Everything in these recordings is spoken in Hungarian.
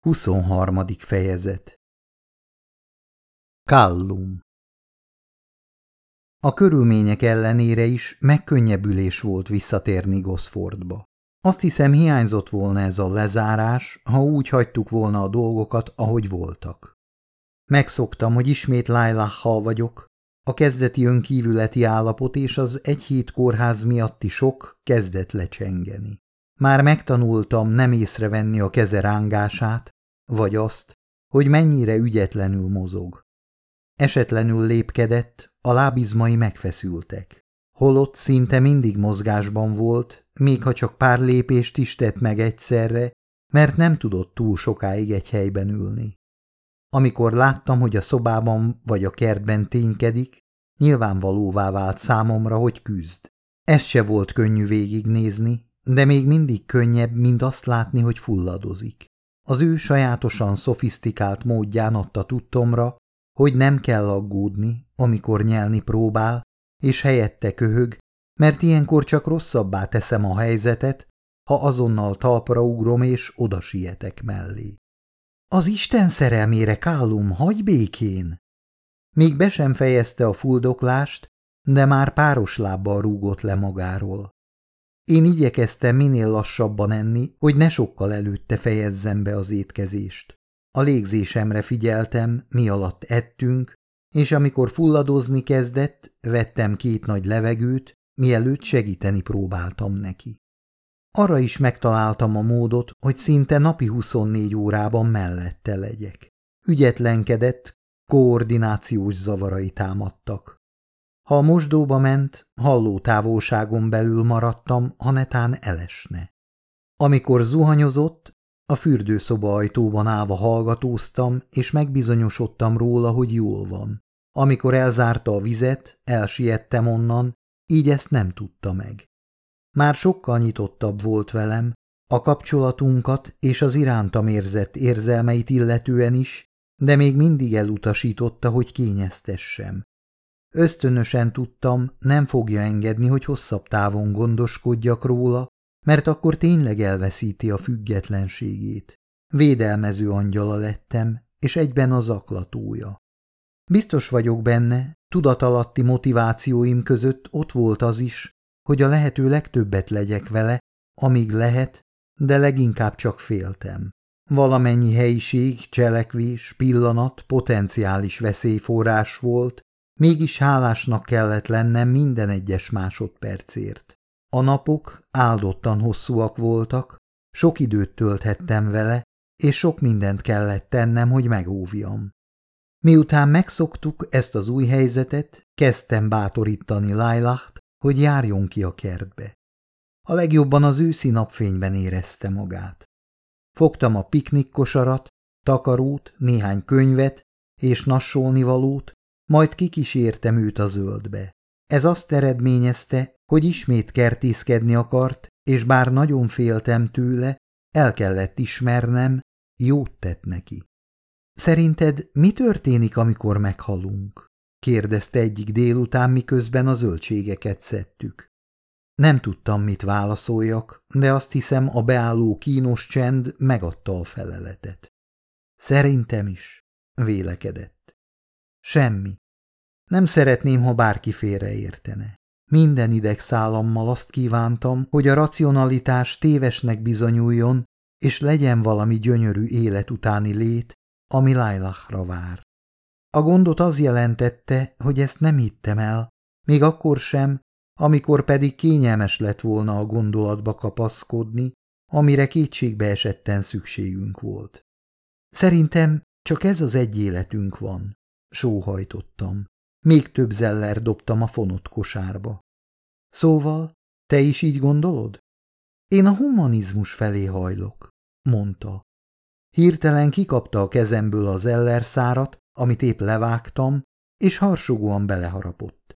23. fejezet Kallum A körülmények ellenére is megkönnyebbülés volt visszatérni Gosfordba. Azt hiszem hiányzott volna ez a lezárás, ha úgy hagytuk volna a dolgokat, ahogy voltak. Megszoktam, hogy ismét Lailachhal vagyok, a kezdeti önkívületi állapot és az egy hét kórház miatti sok kezdett lecsengeni. Már megtanultam nem észrevenni a keze rángását, vagy azt, hogy mennyire ügyetlenül mozog. Esetlenül lépkedett, a lábizmai megfeszültek. Holott szinte mindig mozgásban volt, még ha csak pár lépést is tett meg egyszerre, mert nem tudott túl sokáig egy helyben ülni. Amikor láttam, hogy a szobában vagy a kertben ténykedik, nyilvánvalóvá vált számomra, hogy küzd. Ez se volt könnyű végignézni, de még mindig könnyebb, mint azt látni, hogy fulladozik. Az ő sajátosan szofisztikált módján adta tudtomra, hogy nem kell aggódni, amikor nyelni próbál, és helyette köhög, mert ilyenkor csak rosszabbá teszem a helyzetet, ha azonnal talpra ugrom és oda sietek mellé. Az Isten szerelmére, Kálum, hagy békén! Még be sem fejezte a fuldoklást, de már páros lábbal rúgott le magáról. Én igyekeztem minél lassabban enni, hogy ne sokkal előtte fejezzem be az étkezést. A légzésemre figyeltem, mi alatt ettünk, és amikor fulladozni kezdett, vettem két nagy levegőt, mielőtt segíteni próbáltam neki. Arra is megtaláltam a módot, hogy szinte napi 24 órában mellette legyek. Ügyetlenkedett, koordinációs zavarai támadtak. Ha a mosdóba ment, halló távolságon belül maradtam, ha netán elesne. Amikor zuhanyozott, a fürdőszoba ajtóban állva hallgatóztam, és megbizonyosodtam róla, hogy jól van. Amikor elzárta a vizet, elsiettem onnan, így ezt nem tudta meg. Már sokkal nyitottabb volt velem, a kapcsolatunkat és az irántam érzett érzelmeit illetően is, de még mindig elutasította, hogy kényeztessem. Ösztönösen tudtam, nem fogja engedni, hogy hosszabb távon gondoskodjak róla, mert akkor tényleg elveszíti a függetlenségét. Védelmező angyala lettem, és egyben a zaklatója. Biztos vagyok benne, tudatalatti motivációim között ott volt az is, hogy a lehető legtöbbet legyek vele, amíg lehet, de leginkább csak féltem. Valamennyi helyiség, cselekvés, pillanat potenciális veszélyforrás volt, Mégis hálásnak kellett lennem minden egyes másodpercért. A napok áldottan hosszúak voltak, sok időt tölthettem vele, és sok mindent kellett tennem, hogy megóvjam. Miután megszoktuk ezt az új helyzetet, kezdtem bátorítani Lailacht, hogy járjon ki a kertbe. A legjobban az őszi napfényben érezte magát. Fogtam a piknik kosarat, takarót, néhány könyvet és nassolni valót, majd kikísértem őt a zöldbe. Ez azt eredményezte, hogy ismét kertészkedni akart, és bár nagyon féltem tőle, el kellett ismernem, jót tett neki. Szerinted mi történik, amikor meghalunk? kérdezte egyik délután, miközben a zöldségeket szedtük. Nem tudtam, mit válaszoljak, de azt hiszem a beálló kínos csend megadta a feleletet. Szerintem is, vélekedett. Semmi. Nem szeretném, ha bárki félreértene. Minden idegszálammal azt kívántam, hogy a racionalitás tévesnek bizonyuljon, és legyen valami gyönyörű élet utáni lét, ami Lailachra vár. A gondot az jelentette, hogy ezt nem hittem el, még akkor sem, amikor pedig kényelmes lett volna a gondolatba kapaszkodni, amire kétségbe esetten szükségünk volt. Szerintem csak ez az egy életünk van. Sóhajtottam. Még több zeller dobtam a fonott kosárba. Szóval, te is így gondolod? Én a humanizmus felé hajlok, mondta. Hirtelen kikapta a kezemből az ellerszárat, amit épp levágtam, és harsogóan beleharapott.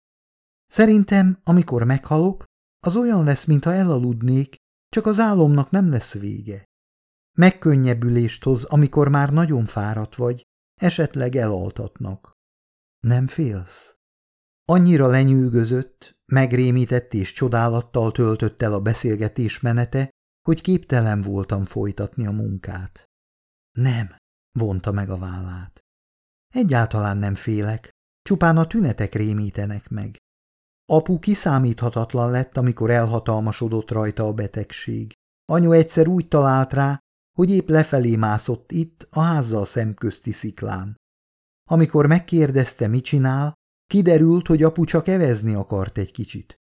Szerintem, amikor meghalok, az olyan lesz, mintha elaludnék, csak az álomnak nem lesz vége. Megkönnyebbülést hoz, amikor már nagyon fáradt vagy, Esetleg elaltatnak. Nem félsz? Annyira lenyűgözött, megrémített és csodálattal töltött el a beszélgetés menete, hogy képtelen voltam folytatni a munkát. Nem, vonta meg a vállát. Egyáltalán nem félek, csupán a tünetek rémítenek meg. Apu kiszámíthatatlan lett, amikor elhatalmasodott rajta a betegség. Anyu egyszer úgy talált rá, hogy épp lefelé mászott itt, a házzal szemközti sziklán. Amikor megkérdezte, mit csinál, kiderült, hogy apu csak evezni akart egy kicsit.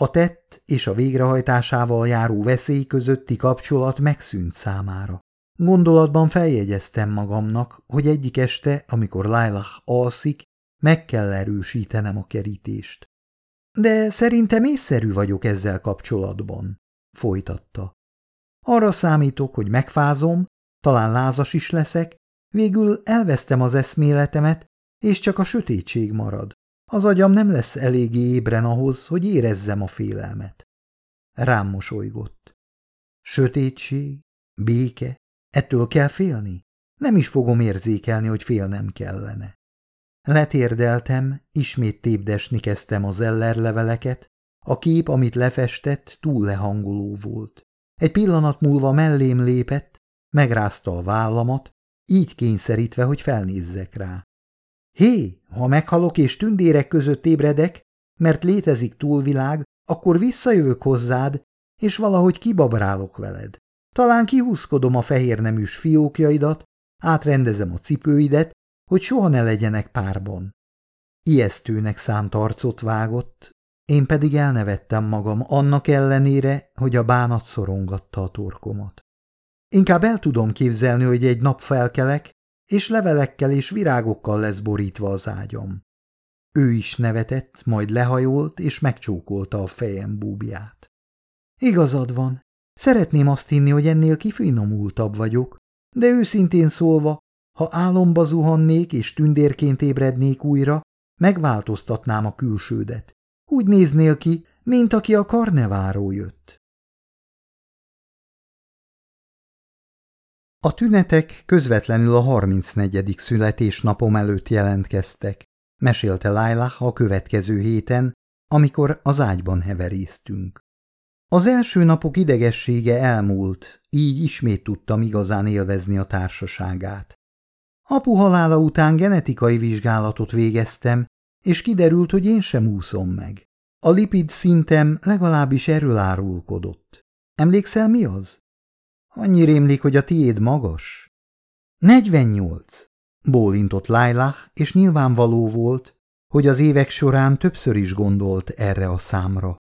A tett és a végrehajtásával járó veszély közötti kapcsolat megszűnt számára. Gondolatban feljegyeztem magamnak, hogy egyik este, amikor Lailah alszik, meg kell erősítenem a kerítést. De szerintem észszerű vagyok ezzel kapcsolatban, folytatta. Arra számítok, hogy megfázom, talán lázas is leszek, végül elvesztem az eszméletemet, és csak a sötétség marad. Az agyam nem lesz eléggé ébren ahhoz, hogy érezzem a félelmet. Rám mosolygott. Sötétség, béke, ettől kell félni? Nem is fogom érzékelni, hogy félnem kellene. Letérdeltem, ismét tépdesni kezdtem az ellerleveleket, a kép, amit lefestett, túl lehangoló volt. Egy pillanat múlva mellém lépett, megrázta a vállamat, így kényszerítve, hogy felnézzek rá. Hé, ha meghalok és tündérek között ébredek, mert létezik túlvilág, akkor visszajövök hozzád, és valahogy kibabrálok veled. Talán kihúzkodom a fehér neműs fiókjaidat, átrendezem a cipőidet, hogy soha ne legyenek párban. Ijesztőnek szánt arcot vágott, én pedig elnevettem magam annak ellenére, hogy a bánat szorongatta a torkomat. Inkább el tudom képzelni, hogy egy nap felkelek, és levelekkel és virágokkal lesz borítva az ágyam. Ő is nevetett, majd lehajolt, és megcsókolta a fejem búbját. Igazad van, szeretném azt hinni, hogy ennél kifinomultabb vagyok, de őszintén szólva, ha álomba zuhannék és tündérként ébrednék újra, megváltoztatnám a külsődet. Úgy néznél ki, mint aki a karneváról jött. A tünetek közvetlenül a 34. születésnapom előtt jelentkeztek, mesélte Lailah a következő héten, amikor az ágyban heveréztünk. Az első napok idegessége elmúlt, így ismét tudtam igazán élvezni a társaságát. Apu halála után genetikai vizsgálatot végeztem, és kiderült, hogy én sem úszom meg. A lipid szintem legalábbis erről árulkodott. Emlékszel, mi az? Annyi rémlik, hogy a tiéd magas. 48. Bólintott Lailah, és nyilvánvaló volt, hogy az évek során többször is gondolt erre a számra.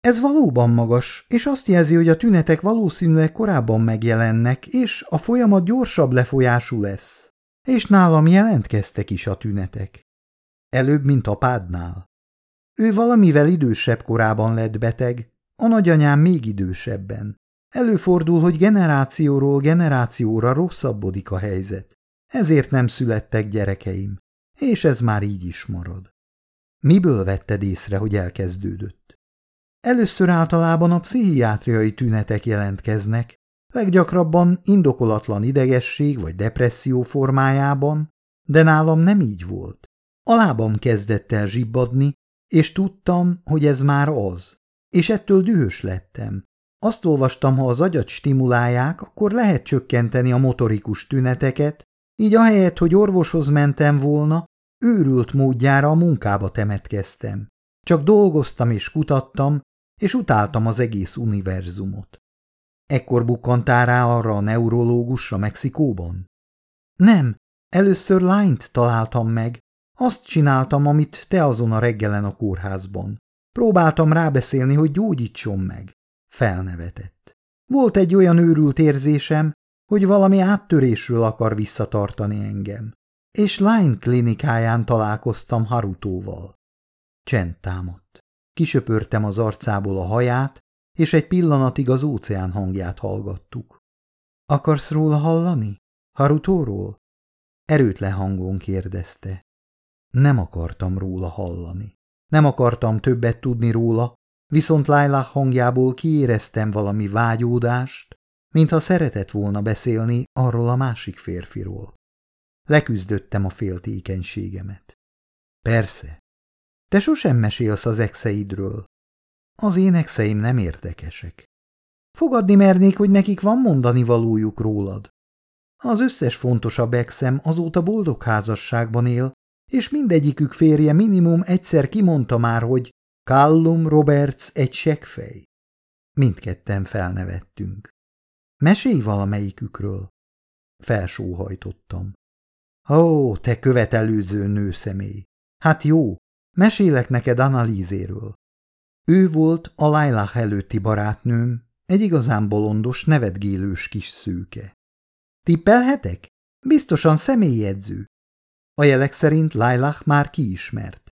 Ez valóban magas, és azt jelzi, hogy a tünetek valószínűleg korábban megjelennek, és a folyamat gyorsabb lefolyású lesz. És nálam jelentkeztek is a tünetek. Előbb, mint apádnál. Ő valamivel idősebb korában lett beteg, a nagyanyám még idősebben. Előfordul, hogy generációról generációra rosszabbodik a helyzet. Ezért nem születtek gyerekeim, és ez már így is marad. Miből vetted észre, hogy elkezdődött? Először általában a pszichiátriai tünetek jelentkeznek, leggyakrabban indokolatlan idegesség vagy depresszió formájában, de nálam nem így volt. A lábam kezdett el zsibbadni, és tudtam, hogy ez már az, és ettől dühös lettem. Azt olvastam, ha az agyat stimulálják, akkor lehet csökkenteni a motorikus tüneteket, így ahelyett, hogy orvoshoz mentem volna, őrült módjára a munkába temetkeztem. Csak dolgoztam és kutattam, és utáltam az egész univerzumot. Ekkor bukkantál rá arra a neurológusra Mexikóban? Nem, először lányt találtam meg. Azt csináltam, amit te azon a reggelen a kórházban. Próbáltam rábeszélni, hogy gyógyítson meg. Felnevetett. Volt egy olyan őrült érzésem, hogy valami áttörésről akar visszatartani engem. És Line klinikáján találkoztam Harutóval. Csend támadt. Kisöpörtem az arcából a haját, és egy pillanatig az óceán hangját hallgattuk. Akarsz róla hallani? Harutóról? Erőtlen hangon kérdezte. Nem akartam róla hallani. Nem akartam többet tudni róla, viszont Lailah hangjából kiéreztem valami vágyódást, mintha szeretett volna beszélni arról a másik férfiról. Leküzdöttem a féltékenységemet. Persze. Te sosem mesélsz az exeidről, az énekszeim nem érdekesek. Fogadni mernék, hogy nekik van mondani valójuk rólad. Az összes fontosabb exem azóta boldog házasságban él, és mindegyikük férje minimum egyszer kimondta már, hogy Callum Roberts egy seggfej. Mindketten felnevettünk. Mesélj valamelyikükről. Felsóhajtottam. Ó, te követelőző nőszemély! Hát jó, mesélek neked analízéről. Ő volt a Lailah előtti barátnőm, egy igazán bolondos, nevetgélős kis szőke. Tippelhetek? Biztosan személyjegyző. A jelek szerint Lailah már kiismert.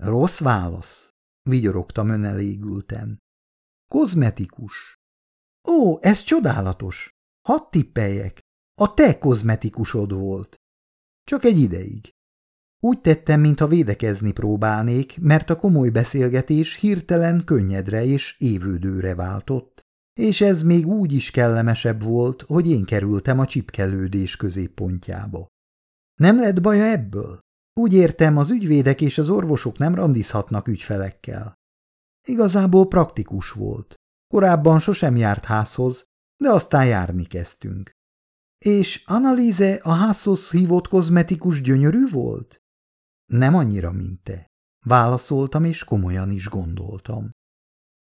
Rossz válasz, vigyorogtam önelégülten. Kozmetikus. Ó, ez csodálatos. Hadd tippeljek. A te kozmetikusod volt. Csak egy ideig. Úgy tettem, mintha védekezni próbálnék, mert a komoly beszélgetés hirtelen könnyedre és évődőre váltott, és ez még úgy is kellemesebb volt, hogy én kerültem a csipkelődés középpontjába. Nem lett baja ebből? Úgy értem, az ügyvédek és az orvosok nem randizhatnak ügyfelekkel. Igazából praktikus volt. Korábban sosem járt házhoz, de aztán járni kezdtünk. És Analíze a házhoz hívott kozmetikus gyönyörű volt? Nem annyira, mint te. Válaszoltam, és komolyan is gondoltam.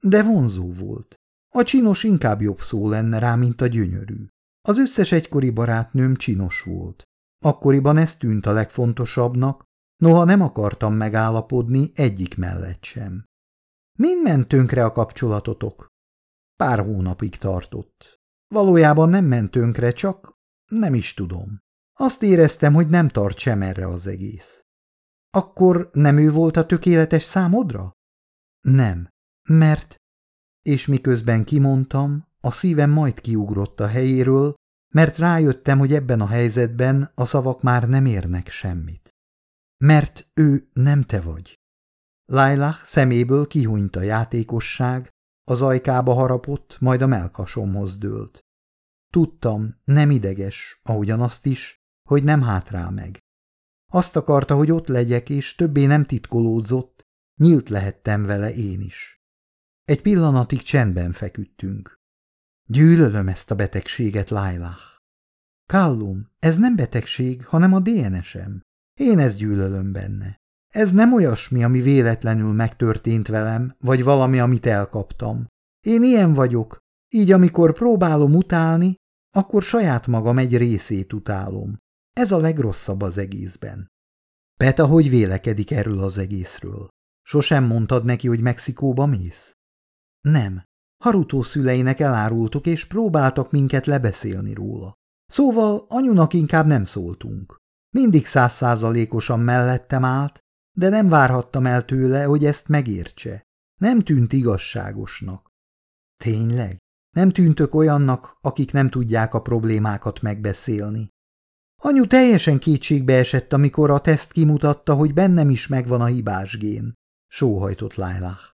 De vonzó volt. A csinos inkább jobb szó lenne rá, mint a gyönyörű. Az összes egykori barátnőm csinos volt. Akkoriban ez tűnt a legfontosabbnak, noha nem akartam megállapodni egyik mellett sem. Mind ment tönkre a kapcsolatotok? Pár hónapig tartott. Valójában nem ment tönkre, csak nem is tudom. Azt éreztem, hogy nem tart sem erre az egész. Akkor nem ő volt a tökéletes számodra? Nem, mert... És miközben kimondtam, a szívem majd kiugrott a helyéről, mert rájöttem, hogy ebben a helyzetben a szavak már nem érnek semmit. Mert ő nem te vagy. Lailah szeméből kihúnyt a játékosság, az ajkába harapott, majd a melkasomhoz dőlt. Tudtam, nem ideges, ahogyan azt is, hogy nem hátrál meg. Azt akarta, hogy ott legyek, és többé nem titkolódzott, nyílt lehettem vele én is. Egy pillanatig csendben feküdtünk. Gyűlölöm ezt a betegséget, Lailah. Kallum, ez nem betegség, hanem a DNS-em. Én ezt gyűlölöm benne. Ez nem olyasmi, ami véletlenül megtörtént velem, vagy valami, amit elkaptam. Én ilyen vagyok, így amikor próbálom utálni, akkor saját magam egy részét utálom. Ez a legrosszabb az egészben. Peta, hogy vélekedik erről az egészről? Sosem mondtad neki, hogy Mexikóba mész? Nem. Harutó szüleinek elárultuk, és próbáltak minket lebeszélni róla. Szóval anyunak inkább nem szóltunk. Mindig százszázalékosan mellettem állt, de nem várhattam el tőle, hogy ezt megértse. Nem tűnt igazságosnak. Tényleg? Nem tűntök olyannak, akik nem tudják a problémákat megbeszélni. Anyu teljesen kétségbe esett, amikor a teszt kimutatta, hogy bennem is megvan a hibás gén. Sóhajtott Lailah.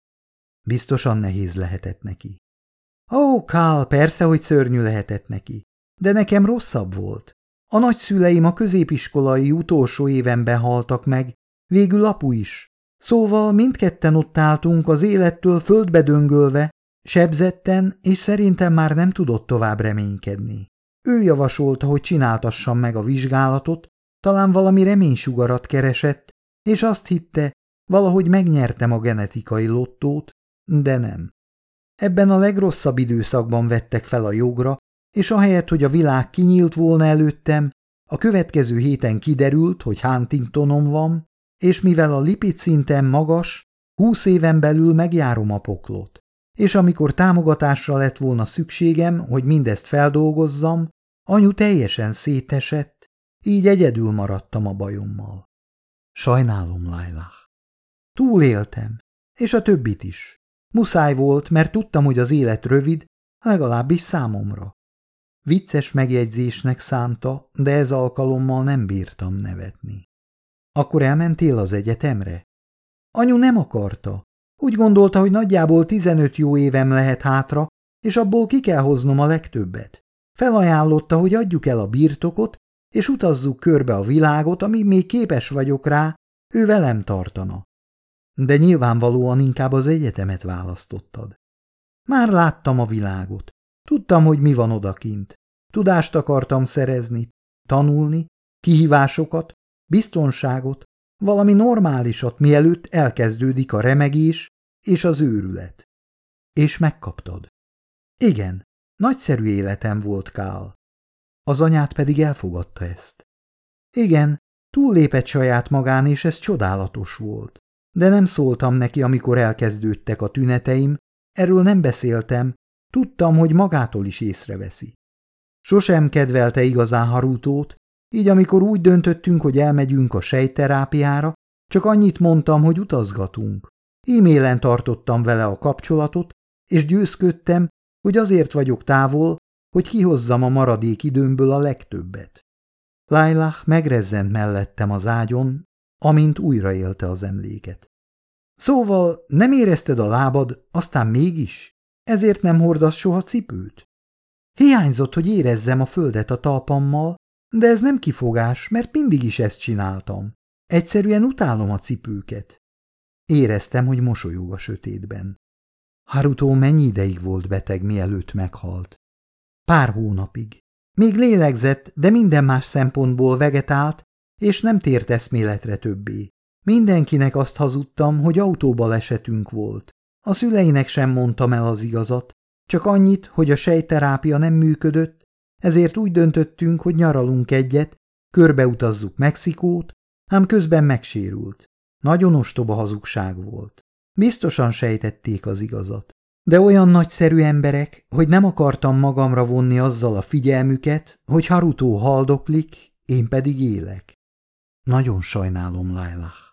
Biztosan nehéz lehetett neki. Ó, Kál, persze, hogy szörnyű lehetett neki. De nekem rosszabb volt. A nagyszüleim a középiskolai utolsó évenben haltak meg, végül apu is. Szóval mindketten ott álltunk az élettől földbe döngölve, sebzetten, és szerintem már nem tudott tovább reménykedni. Ő javasolta, hogy csináltassam meg a vizsgálatot, talán valami reménysugarat keresett, és azt hitte, valahogy megnyertem a genetikai lottót, de nem. Ebben a legrosszabb időszakban vettek fel a jogra, és ahelyett, hogy a világ kinyílt volna előttem, a következő héten kiderült, hogy Huntingtonom van, és mivel a lipid szintem magas, húsz éven belül megjárom a poklot. És amikor támogatásra lett volna szükségem, hogy mindezt feldolgozzam, Anyu teljesen szétesett, így egyedül maradtam a bajommal. Sajnálom, Lailah. Túléltem, és a többit is. Muszáj volt, mert tudtam, hogy az élet rövid, legalábbis számomra. Vicces megjegyzésnek szánta, de ez alkalommal nem bírtam nevetni. Akkor elmentél az egyetemre? Anyu nem akarta. Úgy gondolta, hogy nagyjából 15 jó évem lehet hátra, és abból ki kell hoznom a legtöbbet. Felajánlotta, hogy adjuk el a birtokot, és utazzuk körbe a világot, amíg még képes vagyok rá, ő velem tartana. De nyilvánvalóan inkább az egyetemet választottad. Már láttam a világot. Tudtam, hogy mi van odakint. Tudást akartam szerezni, tanulni, kihívásokat, biztonságot, valami normálisat, mielőtt elkezdődik a remegés és az őrület. És megkaptad. Igen, nagyszerű életem volt, Kál. Az anyát pedig elfogadta ezt. Igen, túllépett saját magán, és ez csodálatos volt. De nem szóltam neki, amikor elkezdődtek a tüneteim, erről nem beszéltem, tudtam, hogy magától is észreveszi. Sosem kedvelte igazán Harutót, így amikor úgy döntöttünk, hogy elmegyünk a sejterápiára, csak annyit mondtam, hogy utazgatunk. E-mailen tartottam vele a kapcsolatot, és győzködtem, hogy azért vagyok távol, hogy kihozzam a maradék időmből a legtöbbet. Lailah megrezzent mellettem az ágyon, amint újraélte az emléket. Szóval nem érezted a lábad, aztán mégis? Ezért nem hordasz soha cipőt? Hiányzott, hogy érezzem a földet a talpammal, de ez nem kifogás, mert mindig is ezt csináltam. Egyszerűen utálom a cipőket. Éreztem, hogy mosolyog a sötétben. Haruto mennyi ideig volt beteg, mielőtt meghalt? Pár hónapig. Még lélegzett, de minden más szempontból vegetált, és nem tért eszméletre többé. Mindenkinek azt hazudtam, hogy autóbalesetünk volt. A szüleinek sem mondtam el az igazat, csak annyit, hogy a sejterápia nem működött, ezért úgy döntöttünk, hogy nyaralunk egyet, körbeutazzuk Mexikót, ám közben megsérült. Nagyon ostoba hazugság volt. Biztosan sejtették az igazat. De olyan nagyszerű emberek, hogy nem akartam magamra vonni azzal a figyelmüket, hogy Harutó haldoklik, én pedig élek. Nagyon sajnálom, Lailah.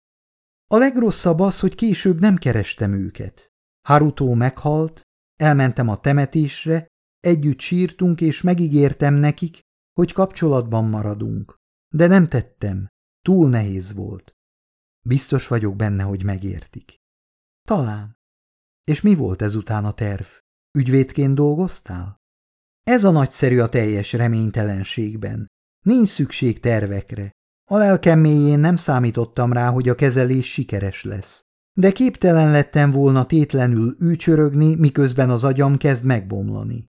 A legrosszabb az, hogy később nem kerestem őket. Harutó meghalt, elmentem a temetésre, együtt sírtunk, és megígértem nekik, hogy kapcsolatban maradunk. De nem tettem, túl nehéz volt. Biztos vagyok benne, hogy megértik. Talán. És mi volt ezután a terv? Ügyvédként dolgoztál? Ez a nagyszerű a teljes reménytelenségben. Nincs szükség tervekre. A lelkem mélyén nem számítottam rá, hogy a kezelés sikeres lesz. De képtelen lettem volna tétlenül űcsörögni, miközben az agyam kezd megbomlani.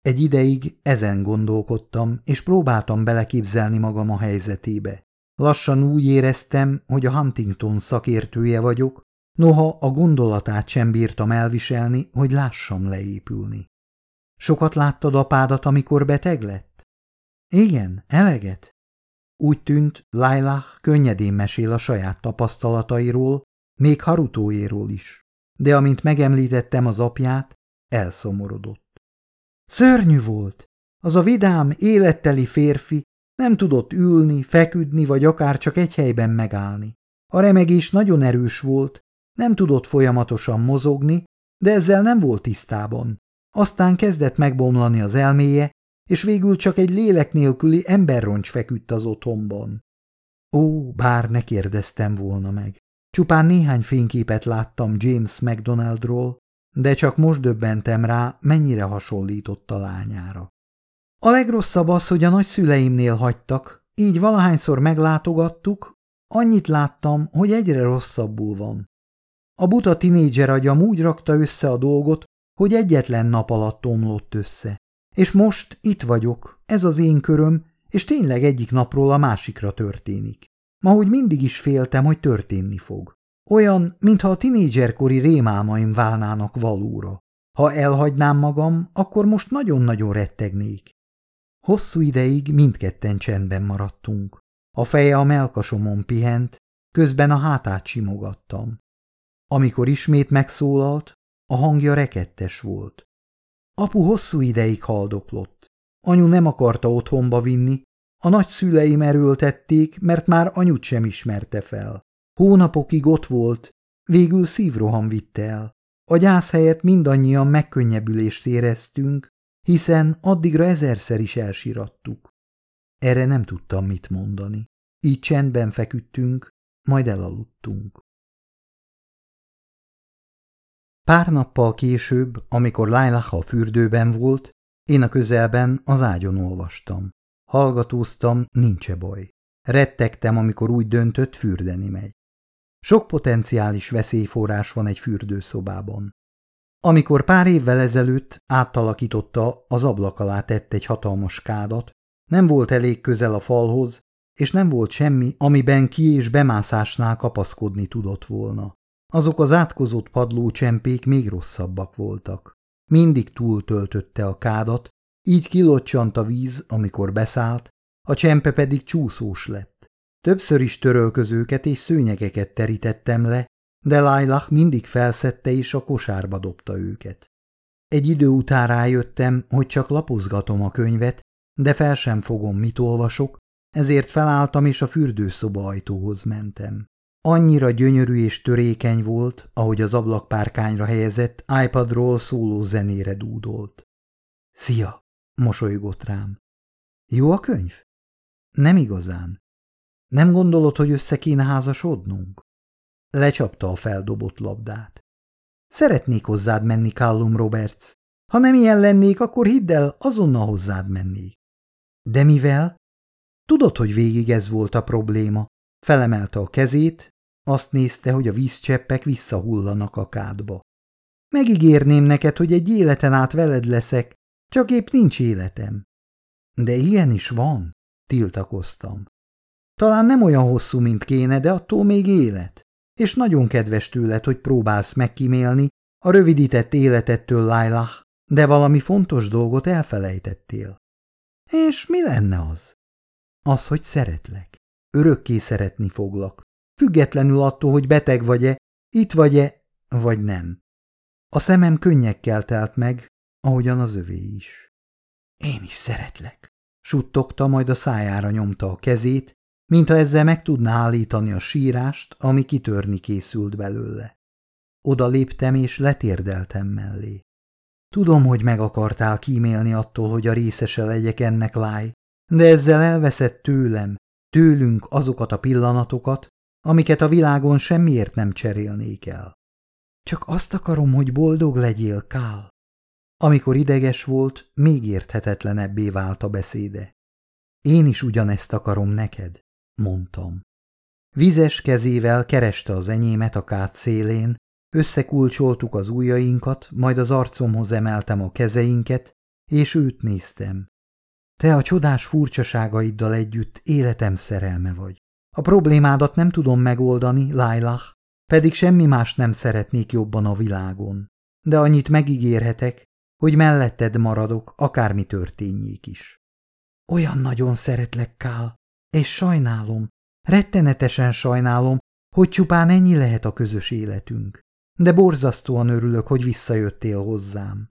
Egy ideig ezen gondolkodtam, és próbáltam beleképzelni magam a helyzetébe. Lassan úgy éreztem, hogy a Huntington szakértője vagyok, noha a gondolatát sem bírtam elviselni, hogy lássam leépülni. Sokat láttad apádat, amikor beteg lett? Igen, eleget. Úgy tűnt, Lailah könnyedén mesél a saját tapasztalatairól, még Harutóéról is, de amint megemlítettem az apját, elszomorodott. Szörnyű volt! Az a vidám, életteli férfi nem tudott ülni, feküdni, vagy akár csak egy helyben megállni. A remegés nagyon erős volt, nem tudott folyamatosan mozogni, de ezzel nem volt tisztában. Aztán kezdett megbomlani az elméje, és végül csak egy lélek nélküli emberroncs feküdt az otthonban. Ó, bár ne kérdeztem volna meg. Csupán néhány fényképet láttam James McDonaldról, de csak most döbbentem rá, mennyire hasonlított a lányára. A legrosszabb az, hogy a nagyszüleimnél hagytak, így valahányszor meglátogattuk, annyit láttam, hogy egyre rosszabbul van. A buta tinédzser agyam úgy rakta össze a dolgot, hogy egyetlen nap alatt omlott össze. És most itt vagyok, ez az én köröm, és tényleg egyik napról a másikra történik. Ma úgy mindig is féltem, hogy történni fog. Olyan, mintha a tinédzserkori rémálmaim válnának valóra. Ha elhagynám magam, akkor most nagyon-nagyon rettegnék. Hosszú ideig mindketten csendben maradtunk. A feje a melkasomon pihent, közben a hátát simogattam. Amikor ismét megszólalt, a hangja rekettes volt. Apu hosszú ideig haldoklott. Anyu nem akarta otthonba vinni, a nagyszüleim erőltették, mert már anyut sem ismerte fel. Hónapokig ott volt, végül szívroham vitte el. A gyász helyett mindannyian megkönnyebbülést éreztünk, hiszen addigra ezerszer is elsirattuk. Erre nem tudtam mit mondani. Így csendben feküdtünk, majd elaludtunk. Pár nappal később, amikor Lailah a fürdőben volt, én a közelben az ágyon olvastam. Hallgatóztam, nincs -e baj. Rettegtem, amikor úgy döntött, fürdeni megy. Sok potenciális veszélyforrás van egy fürdőszobában. Amikor pár évvel ezelőtt áttalakította, az ablak alá tett egy hatalmas kádat, nem volt elég közel a falhoz, és nem volt semmi, amiben ki- és bemászásnál kapaszkodni tudott volna. Azok az átkozott padlócsempék még rosszabbak voltak. Mindig túltöltötte a kádat, így kilocsant a víz, amikor beszállt, a csempe pedig csúszós lett. Többször is törölközőket és szőnyegeket terítettem le, de Lailah mindig felszette és a kosárba dobta őket. Egy idő után rájöttem, hogy csak lapozgatom a könyvet, de fel sem fogom, mit olvasok, ezért felálltam és a fürdőszoba ajtóhoz mentem. Annyira gyönyörű és törékeny volt, ahogy az ablakpárkányra helyezett iPadról szóló zenére dúdolt. Szia! mosolygott rám. Jó a könyv? Nem igazán. Nem gondolod, hogy össze kéne házasodnunk? Lecsapta a feldobott labdát. Szeretnék hozzád menni, Callum Roberts. Ha nem ilyen lennék, akkor hidd el, azonnal hozzád mennék. De mivel? Tudod, hogy végig ez volt a probléma. Felemelte a kezét, azt nézte, hogy a vízcseppek visszahullanak a kádba. Megígérném neked, hogy egy életen át veled leszek, csak épp nincs életem. De ilyen is van, tiltakoztam. Talán nem olyan hosszú, mint kéne, de attól még élet. És nagyon kedves tőled, hogy próbálsz megkímélni a rövidített életettől, Lailah, de valami fontos dolgot elfelejtettél. És mi lenne az? Az, hogy szeretlek. Örökké szeretni foglak. Függetlenül attól, hogy beteg vagy-e, itt vagy-e, vagy nem. A szemem könnyekkel telt meg, ahogyan az övé is. Én is szeretlek, suttogta, majd a szájára nyomta a kezét, mintha ezzel meg tudná állítani a sírást, ami kitörni készült belőle. Oda léptem és letérdeltem mellé. Tudom, hogy meg akartál kímélni attól, hogy a részese legyek ennek láj, de ezzel elveszett tőlem, tőlünk azokat a pillanatokat, amiket a világon semmiért nem cserélnék el. Csak azt akarom, hogy boldog legyél, Kál. Amikor ideges volt, még érthetetlenebbé vált a beszéde. Én is ugyanezt akarom neked, mondtam. Vizes kezével kereste az enyémet a kát szélén, összekulcsoltuk az ujjainkat, majd az arcomhoz emeltem a kezeinket, és őt néztem. Te a csodás furcsaságaiddal együtt életem szerelme vagy. A problémádat nem tudom megoldani, Lailah, pedig semmi más nem szeretnék jobban a világon. De annyit megígérhetek, hogy melletted maradok, akármi történjék is. Olyan nagyon szeretlek, Kál, és sajnálom, rettenetesen sajnálom, hogy csupán ennyi lehet a közös életünk. De borzasztóan örülök, hogy visszajöttél hozzám.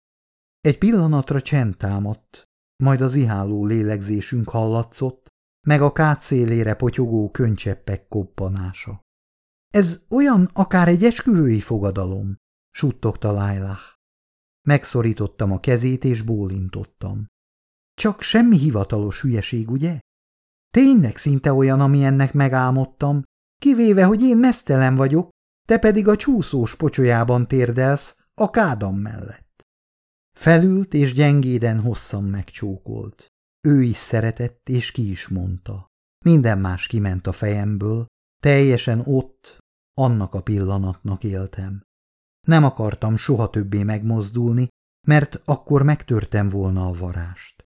Egy pillanatra csend támadt, majd az iháló lélegzésünk hallatszott, meg a kát szélére potyogó könycseppek koppanása. Ez olyan akár egy esküvői fogadalom, suttogta Lailah. Megszorítottam a kezét és bólintottam. Csak semmi hivatalos hülyeség, ugye? Tényleg szinte olyan, ami ennek megálmodtam, kivéve, hogy én mesztelen vagyok, te pedig a csúszós pocsolyában térdelsz a kádam mellett. Felült és gyengéden hosszan megcsókolt. Ő is szeretett, és ki is mondta. Minden más kiment a fejemből, teljesen ott, annak a pillanatnak éltem. Nem akartam soha többé megmozdulni, mert akkor megtörtem volna a varást.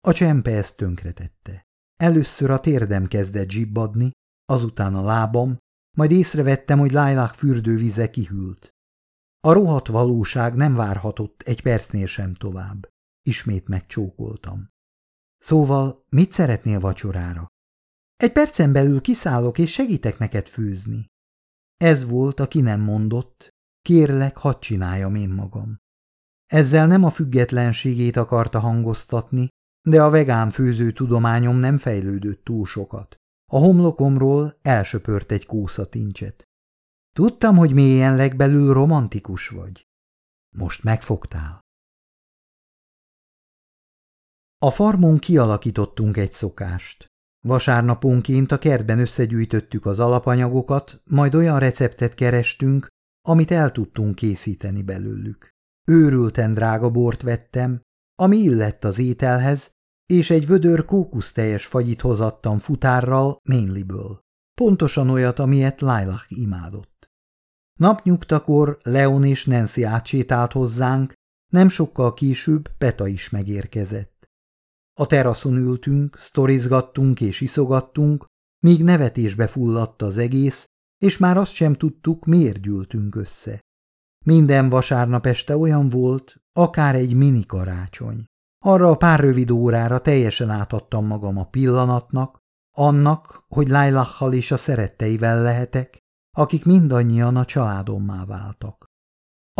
A csempe ezt tönkretette. Először a térdem kezdett zsibbadni, azután a lábam, majd észrevettem, hogy Lailah fürdővize kihűlt. A rohadt valóság nem várhatott egy percnél sem tovább. Ismét megcsókoltam. Szóval mit szeretnél vacsorára? Egy percen belül kiszállok és segítek neked főzni. Ez volt, aki nem mondott, kérlek, hadd csináljam én magam. Ezzel nem a függetlenségét akarta hangoztatni, de a vegán főző tudományom nem fejlődött túl sokat. A homlokomról elsöpört egy kószatincset. Tudtam, hogy mélyen legbelül romantikus vagy. Most megfogtál. A farmon kialakítottunk egy szokást. Vasárnaponként a kertben összegyűjtöttük az alapanyagokat, majd olyan receptet kerestünk, amit el tudtunk készíteni belőlük. Őrülten drága bort vettem, ami illett az ételhez, és egy vödör kókuszteljes fagyit hozattam futárral Mainlyből. Pontosan olyat, amilyet Lailah imádott. Napnyugtakor Leon és Nancy átsétált hozzánk, nem sokkal később Peta is megérkezett. A teraszon ültünk, sztorizgattunk és iszogattunk, míg nevetésbe fulladt az egész, és már azt sem tudtuk, miért gyűltünk össze. Minden vasárnap este olyan volt, akár egy mini karácsony. Arra a pár rövid órára teljesen átadtam magam a pillanatnak, annak, hogy Lailachal és a szeretteivel lehetek, akik mindannyian a családommá váltak.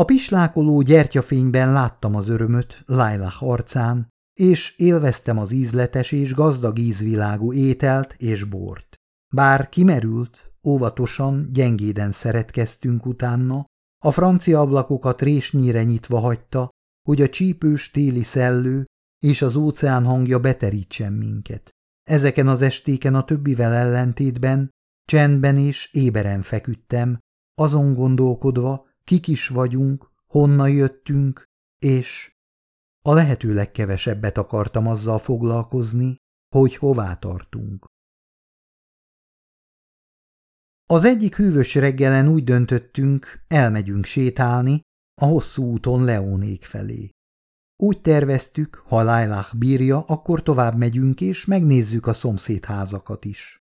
A pislákoló gyertyafényben láttam az örömöt Lailach arcán, és élveztem az ízletes és gazdag ízvilágú ételt és bort. Bár kimerült, óvatosan, gyengéden szeretkeztünk utána, a francia ablakokat résnyire nyitva hagyta, hogy a csípős téli szellő és az óceán hangja beterítsen minket. Ezeken az estéken a többivel ellentétben csendben és éberen feküdtem, azon gondolkodva, kik is vagyunk, honnan jöttünk, és a lehető legkevesebbet akartam azzal foglalkozni, hogy hová tartunk. Az egyik hűvös reggelen úgy döntöttünk, elmegyünk sétálni a hosszú úton Leónék felé. Úgy terveztük, ha Lailach bírja, akkor tovább megyünk és megnézzük a szomszédházakat is.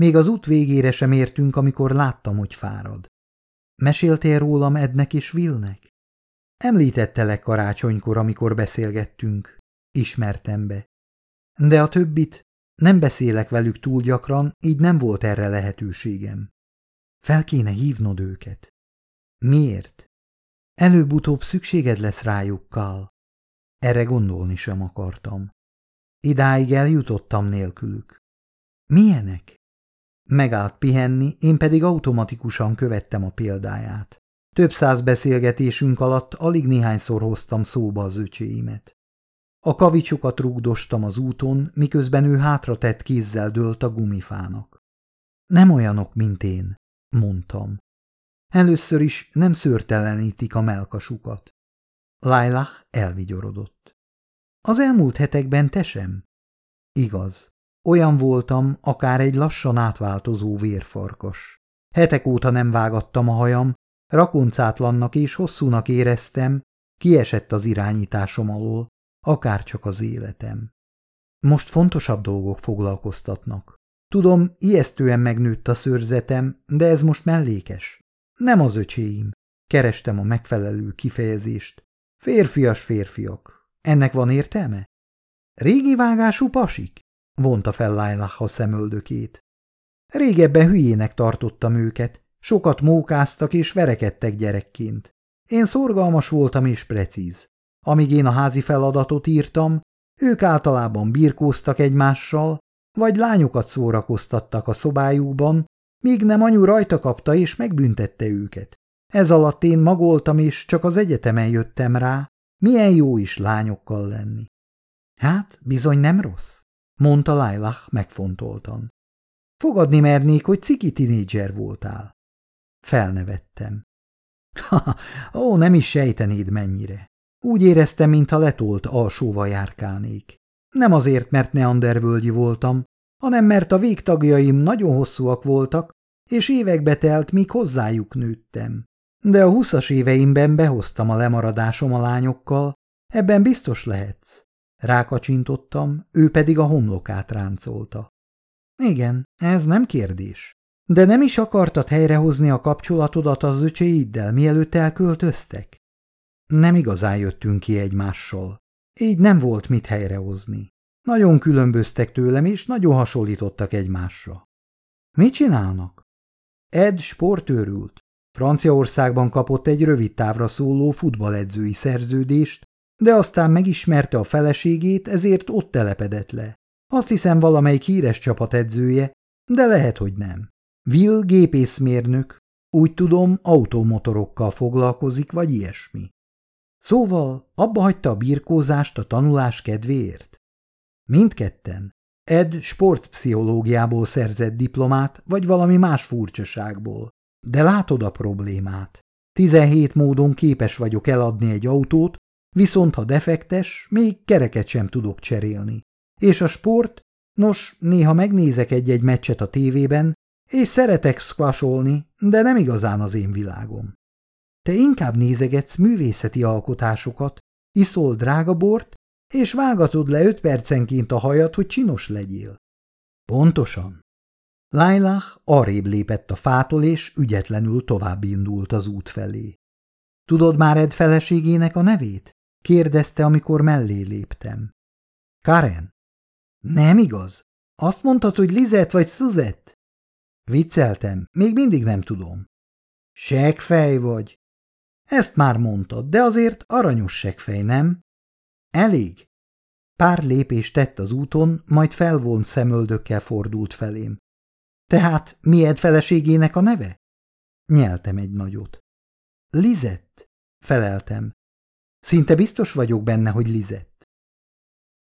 Még az út végére sem értünk, amikor láttam, hogy fárad. Meséltél rólam Ednek és Vilnek? Említettelek karácsonykor, amikor beszélgettünk. Ismertem be. De a többit nem beszélek velük túl gyakran, így nem volt erre lehetőségem. Fel kéne hívnod őket. Miért? Előbb-utóbb szükséged lesz rájuk, Kal. Erre gondolni sem akartam. Idáig eljutottam nélkülük. Milyenek? Megállt pihenni, én pedig automatikusan követtem a példáját. Több száz beszélgetésünk alatt alig néhányszor hoztam szóba az öcséimet. A kavicsokat rúgdostam az úton, miközben ő hátra tett kézzel dőlt a gumifának. Nem olyanok, mint én, mondtam. Először is nem szőrtelenítik a melkasukat. Lailah elvigyorodott. Az elmúlt hetekben te sem? Igaz. Olyan voltam, akár egy lassan átváltozó vérfarkas. Hetek óta nem vágattam a hajam, rakoncátlannak és hosszúnak éreztem, kiesett az irányításom alól, akár csak az életem. Most fontosabb dolgok foglalkoztatnak. Tudom, ijesztően megnőtt a szőrzetem, de ez most mellékes. Nem az öcséim. Kerestem a megfelelő kifejezést. Férfias férfiak. Ennek van értelme? Régi vágású pasik? Vonta fel Lailah a szemöldökét. Régebben hülyének tartottam őket, sokat mókáztak és verekedtek gyerekként. Én szorgalmas voltam és precíz. Amíg én a házi feladatot írtam, ők általában birkóztak egymással, vagy lányokat szórakoztattak a szobájukban, míg nem anyu rajta kapta és megbüntette őket. Ez alatt én magoltam, és csak az egyetemen jöttem rá, milyen jó is lányokkal lenni. Hát, bizony nem rossz, mondta Lailah megfontoltan. Fogadni mernék, hogy ciki tinédzser voltál. Felnevettem. Ha, ó, nem is sejtenéd mennyire. Úgy éreztem, mintha letolt alsóva járkálnék. Nem azért, mert neandervölgyi voltam, hanem mert a végtagjaim nagyon hosszúak voltak, és évekbe telt, míg hozzájuk nőttem. De a huszas éveimben behoztam a lemaradásom a lányokkal, ebben biztos lehetsz. Rákacsintottam, ő pedig a homlokát ráncolta. Igen, ez nem kérdés. De nem is akartad helyrehozni a kapcsolatodat az öcséiddel, mielőtt elköltöztek? Nem igazán jöttünk ki egymással. Így nem volt mit helyrehozni. Nagyon különböztek tőlem, és nagyon hasonlítottak egymásra. Mit csinálnak? Ed sportőrült. Franciaországban kapott egy rövid távra szóló futballedzői szerződést, de aztán megismerte a feleségét, ezért ott telepedett le. Azt hiszem valamelyik híres csapat edzője, de lehet, hogy nem. Will gépészmérnök, úgy tudom, automotorokkal foglalkozik, vagy ilyesmi. Szóval abba hagyta a birkózást a tanulás kedvéért? Mindketten. Ed sportpszichológiából szerzett diplomát, vagy valami más furcsaságból. De látod a problémát. 17 módon képes vagyok eladni egy autót, viszont ha defektes, még kereket sem tudok cserélni. És a sport? Nos, néha megnézek egy-egy meccset a tévében, és szeretek squasholni, de nem igazán az én világom. Te inkább nézegetsz művészeti alkotásokat, iszol drága bort, és vágatod le öt percenként a hajat, hogy csinos legyél. Pontosan. Lailah arrébb lépett a fától, és ügyetlenül tovább indult az út felé. Tudod már Ed feleségének a nevét? Kérdezte, amikor mellé léptem. Karen? Nem igaz? Azt mondtad, hogy Lizett vagy Szuzett? Vicceltem, még mindig nem tudom. Segfej vagy? Ezt már mondtad, de azért aranyos segfej, nem? Elég. Pár lépést tett az úton, majd felvont szemöldökkel fordult felém. Tehát miért feleségének a neve? Nyeltem egy nagyot. Lizett, feleltem. Szinte biztos vagyok benne, hogy Lizett.